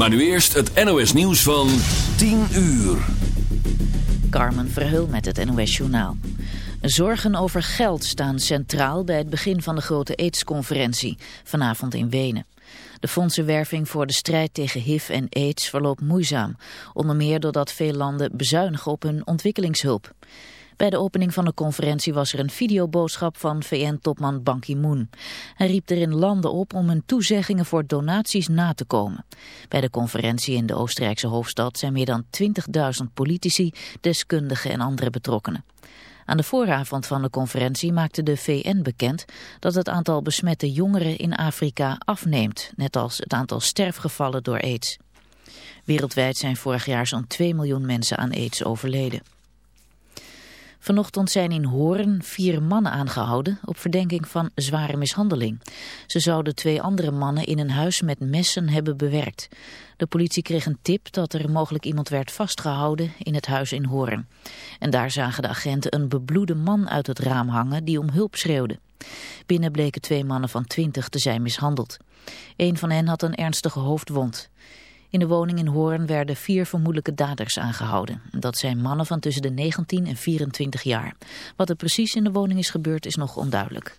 Maar nu eerst het NOS nieuws van 10 uur. Carmen Verheul met het NOS Journaal. Zorgen over geld staan centraal bij het begin van de grote AIDS-conferentie, vanavond in Wenen. De fondsenwerving voor de strijd tegen HIV en AIDS verloopt moeizaam, onder meer doordat veel landen bezuinigen op hun ontwikkelingshulp. Bij de opening van de conferentie was er een videoboodschap van VN-topman Ban Ki-moon. Hij riep erin landen op om hun toezeggingen voor donaties na te komen. Bij de conferentie in de Oostenrijkse hoofdstad zijn meer dan 20.000 politici, deskundigen en andere betrokkenen. Aan de vooravond van de conferentie maakte de VN bekend dat het aantal besmette jongeren in Afrika afneemt, net als het aantal sterfgevallen door aids. Wereldwijd zijn vorig jaar zo'n 2 miljoen mensen aan aids overleden. Vanochtend zijn in Hoorn vier mannen aangehouden op verdenking van zware mishandeling. Ze zouden twee andere mannen in een huis met messen hebben bewerkt. De politie kreeg een tip dat er mogelijk iemand werd vastgehouden in het huis in Hoorn. En daar zagen de agenten een bebloede man uit het raam hangen die om hulp schreeuwde. Binnen bleken twee mannen van twintig te zijn mishandeld. Een van hen had een ernstige hoofdwond. In de woning in Hoorn werden vier vermoedelijke daders aangehouden. Dat zijn mannen van tussen de 19 en 24 jaar. Wat er precies in de woning is gebeurd is nog onduidelijk.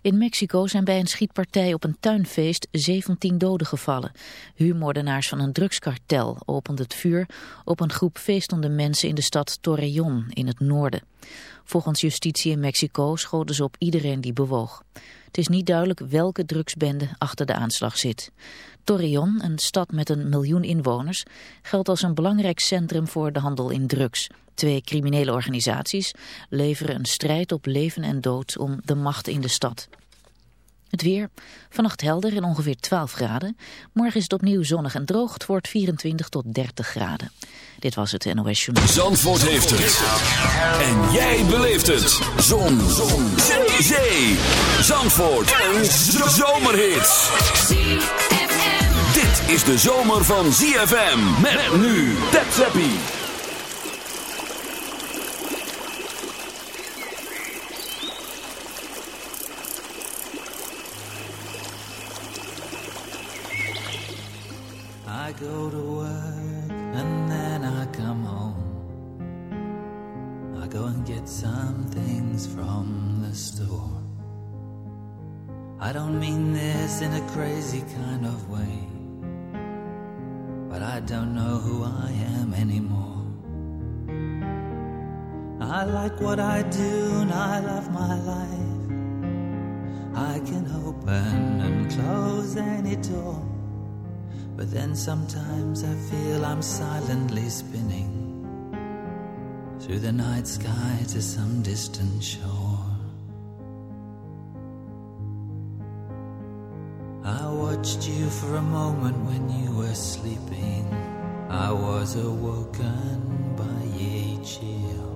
In Mexico zijn bij een schietpartij op een tuinfeest 17 doden gevallen. Huurmoordenaars van een drugskartel openden het vuur op een groep feestende mensen in de stad Torreon in het noorden. Volgens justitie in Mexico schoten ze op iedereen die bewoog. Het is niet duidelijk welke drugsbende achter de aanslag zit. Torreon, een stad met een miljoen inwoners, geldt als een belangrijk centrum voor de handel in drugs. Twee criminele organisaties leveren een strijd op leven en dood om de macht in de stad. Het weer, vannacht helder en ongeveer 12 graden. Morgen is het opnieuw zonnig en droog. Het wordt 24 tot 30 graden. Dit was het NOS Journal. Zandvoort heeft het. En jij beleeft het. Zon. Zon. Zee. Zandvoort. Een zomerhit. Dit is de zomer van ZFM. Met nu. Tap Zappie. I go to work and then I come home. I go and get some things from the store. I don't mean this in a crazy kind of way, but I don't know who I am anymore. I like what I do and I love my life. I can open and close any door. But then sometimes I feel I'm silently spinning through the night sky to some distant shore. Watched you for a moment when you were sleeping. I was awoken by a chill.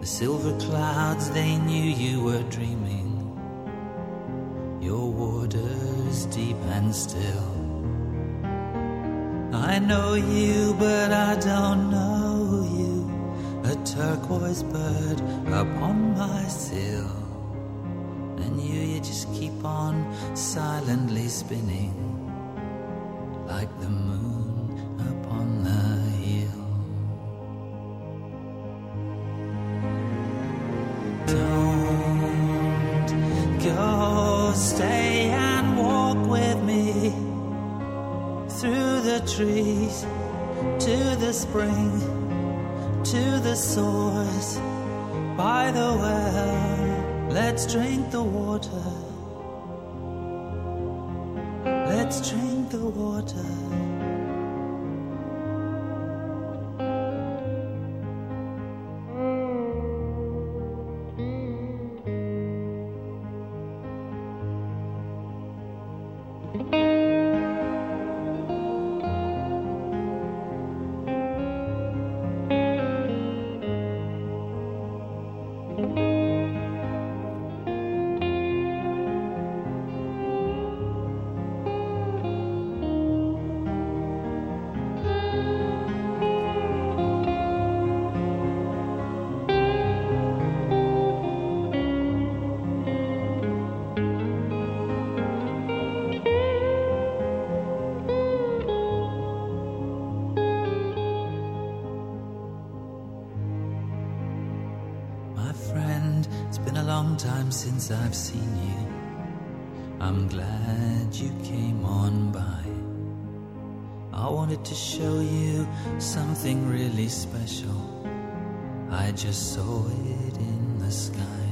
The silver clouds, they knew you were dreaming. Your waters deep and still. I know you, but I don't know you. A turquoise bird upon my sill. And you, you just keep on silently spinning like the moon upon the hill. Don't go, stay and walk with me through the trees to the spring to the source by the well let's drink the water. Let's drink the water time since I've seen you. I'm glad you came on by. I wanted to show you something really special. I just saw it in the sky.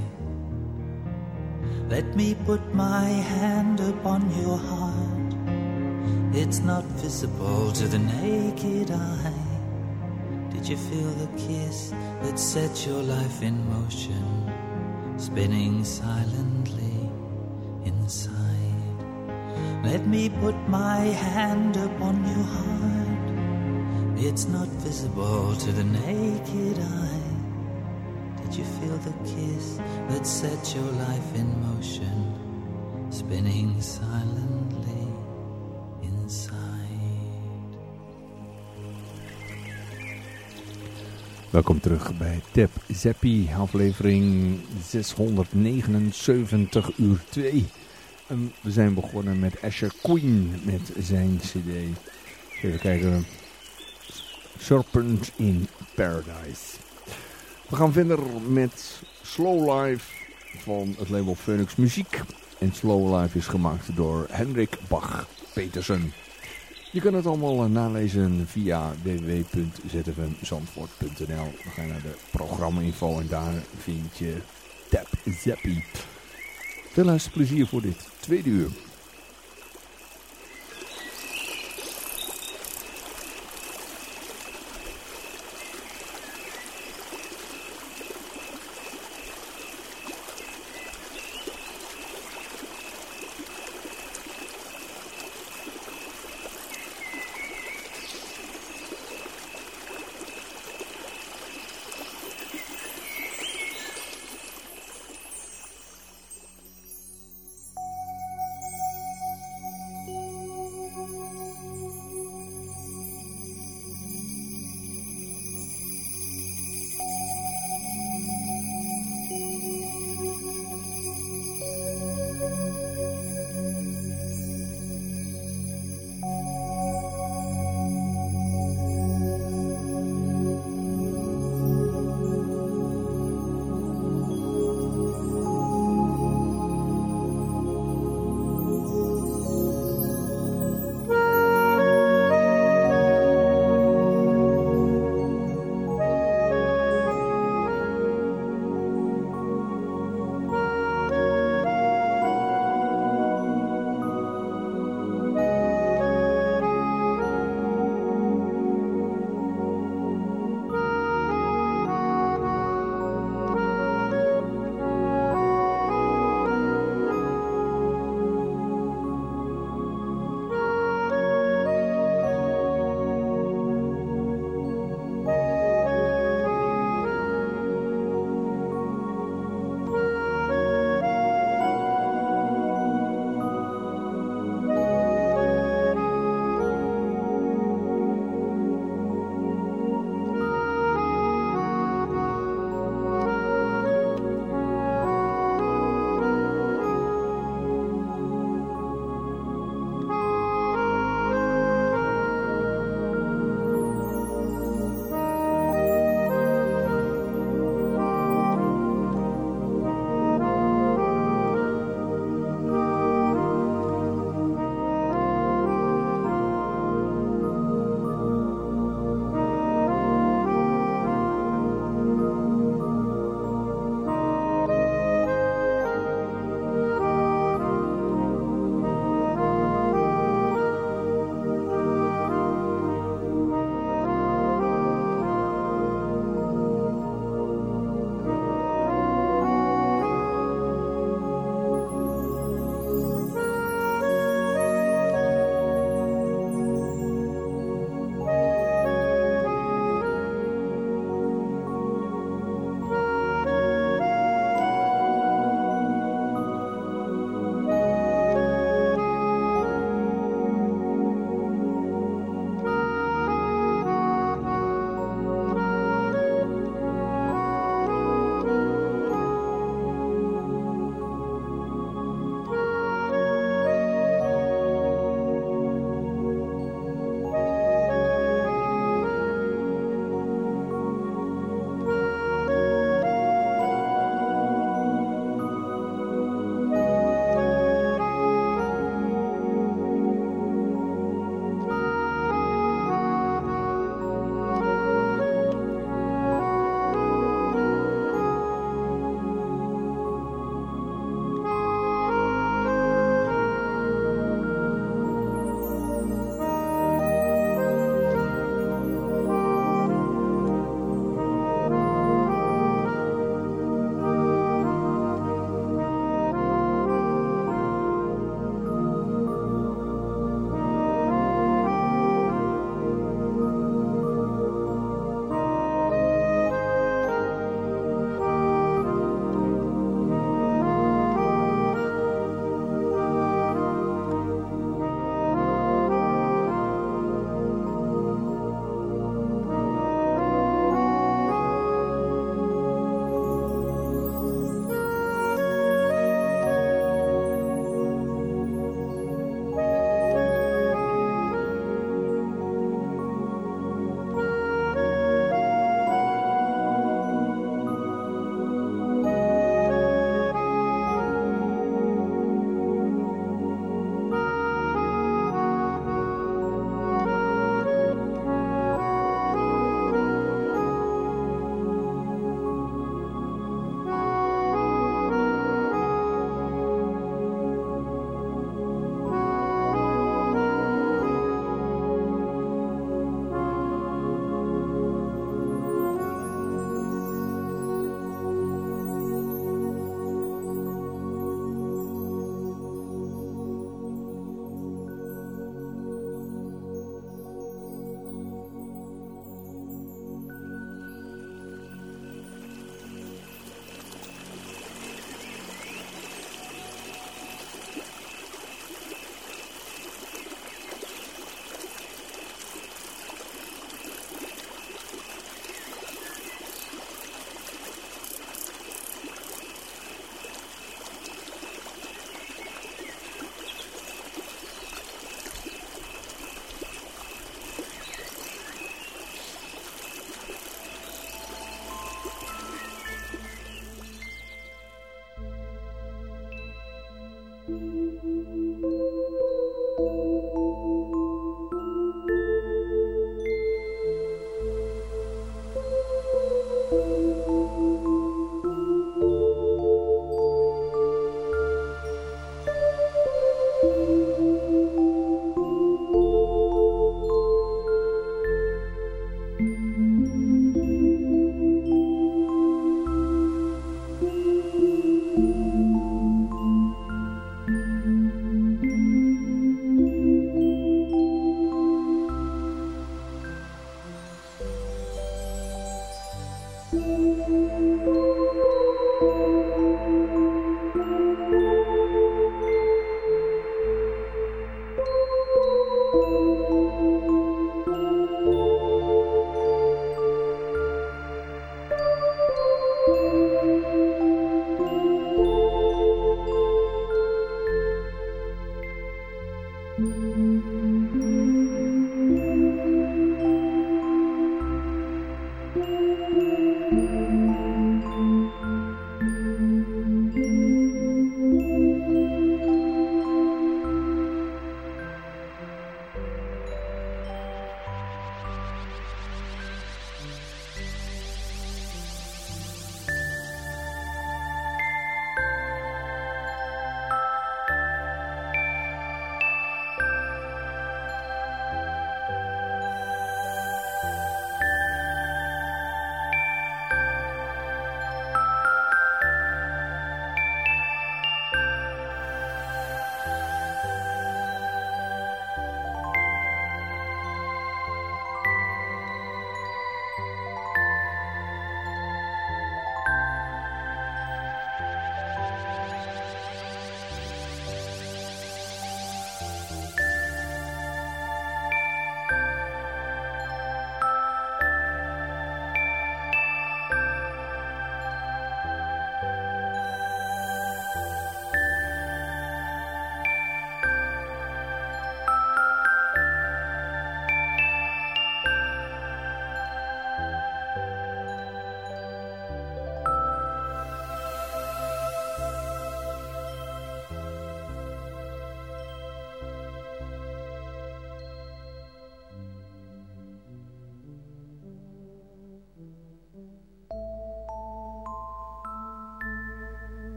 Let me put my hand upon your heart. It's not visible to the naked eye. Did you feel the kiss that set your life in motion, spinning silently inside? Let me put my hand upon your heart. It's not visible to the naked eye. Did you feel the kiss that set your life in motion, spinning silently Welkom terug bij Tap Zappie, aflevering 679 uur 2. En we zijn begonnen met Asher Queen met zijn cd. Even kijken. Serpent in Paradise. We gaan verder met Slow Life van het label Phoenix Muziek. En Slow Life is gemaakt door Hendrik Bach-Petersen. Je kunt het allemaal eh, nalezen via www.zfmzandvoort.nl. Ga naar de programma-info en daar vind je Tap Zappie. Veel luisterplezier voor dit tweede uur.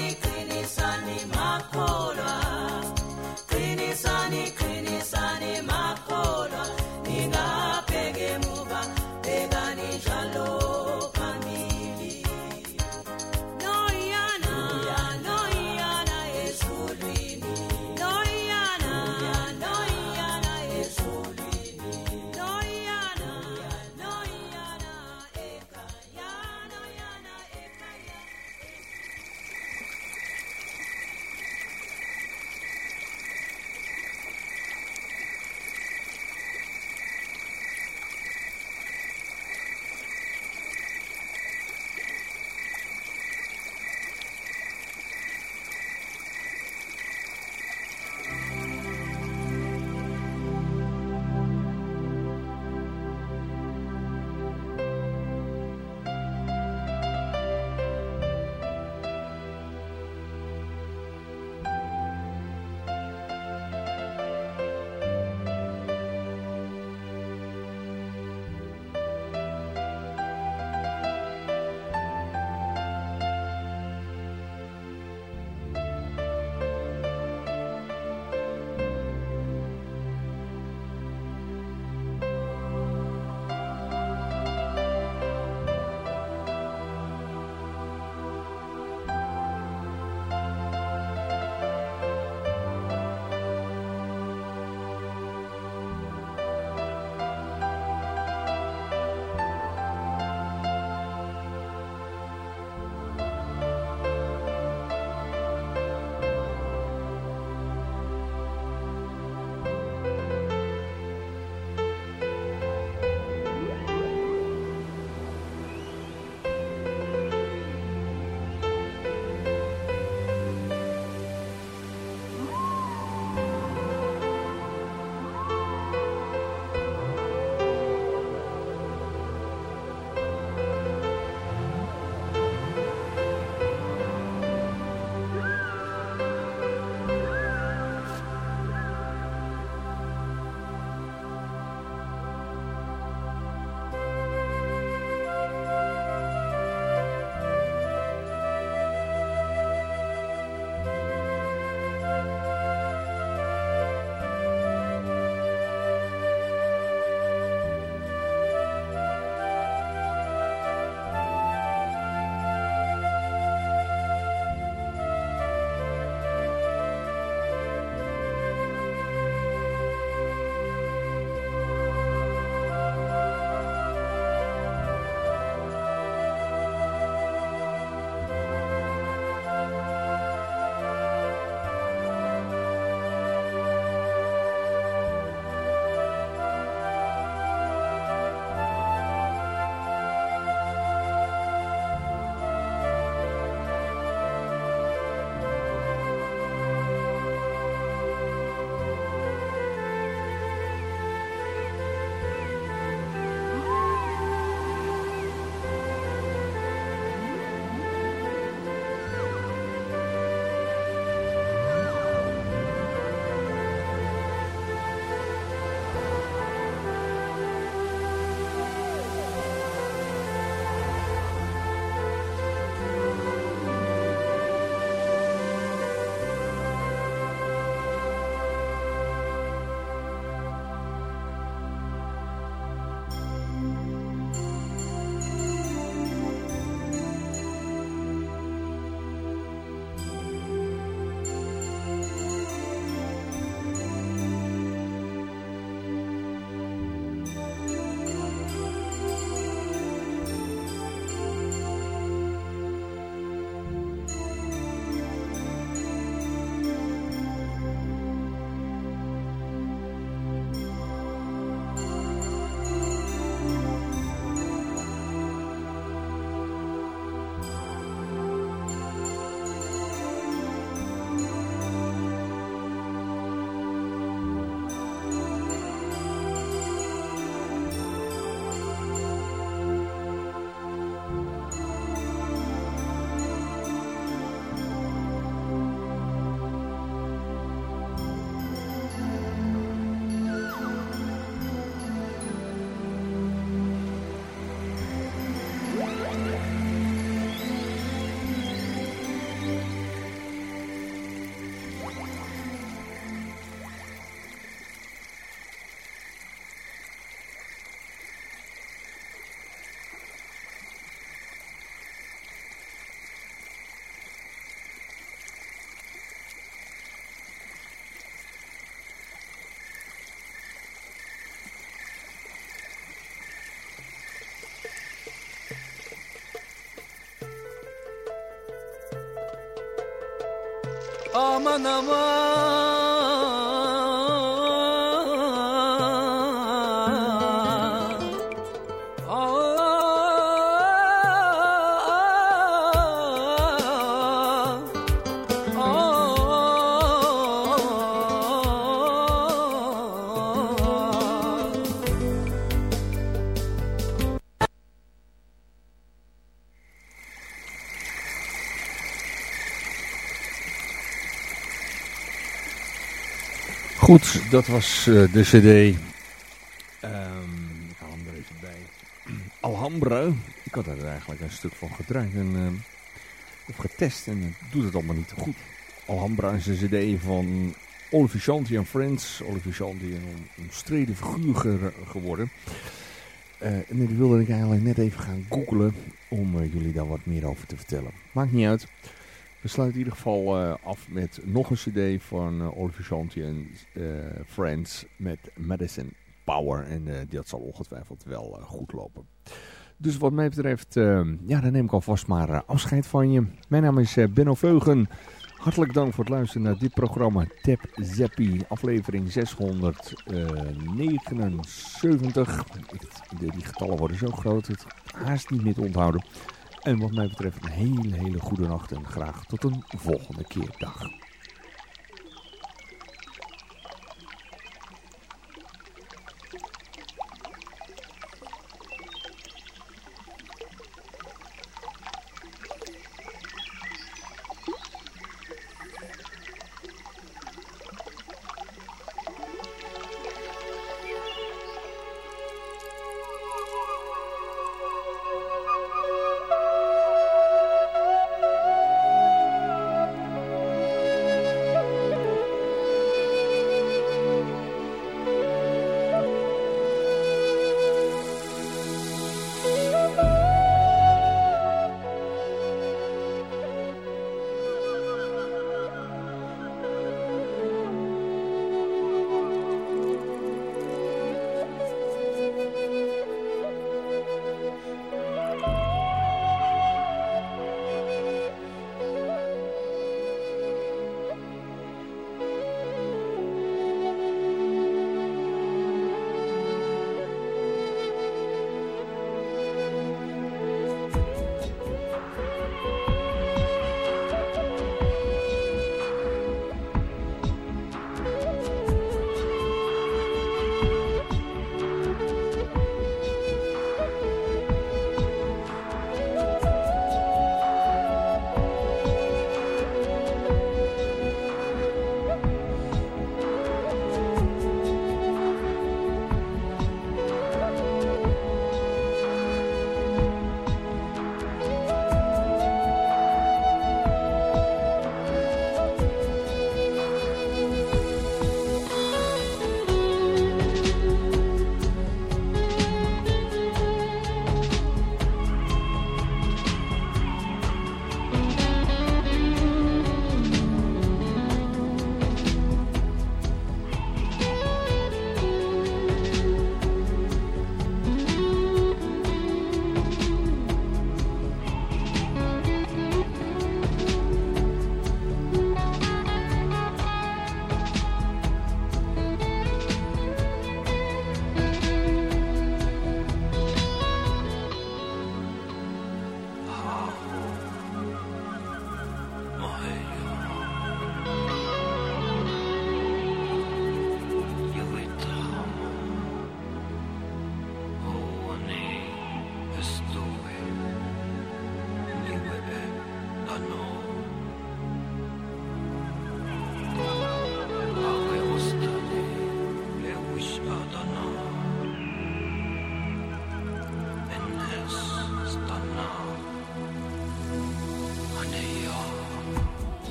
Monica. Goed, dat was eh, de cd. Ehm, ik haal hem er even bij. Alhambra. Ik had er eigenlijk een stuk van gedraaid en, ehm, of getest en het doet het allemaal niet goed. Alhambra is een cd van Oliver Shanti en Friends. Oliver Shanti een omstreden figuur ge- geworden. Eh, en die wilde ik eigenlijk net even gaan googlen om eh, jullie daar wat meer over te vertellen. Maakt niet uit. We sluiten in ieder geval eh, af met nog een cd van eh, Oliver Shanti en eh, Friends met Medicine Power. En dat zal ongetwijfeld wel goed lopen. Dus wat mij betreft, eh, ja, dan neem ik alvast maar afscheid van je. Mijn naam is Benno Veugen. Hartelijk dank voor het luisteren naar dit programma Tap Zappie, aflevering 679. Ik- de- Die getallen worden zo groot, het haast niet meer te onthouden. En wat mij betreft een hele, hele goede nacht en graag tot een volgende keer. Dag.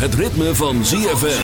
Het ritme van ZFM.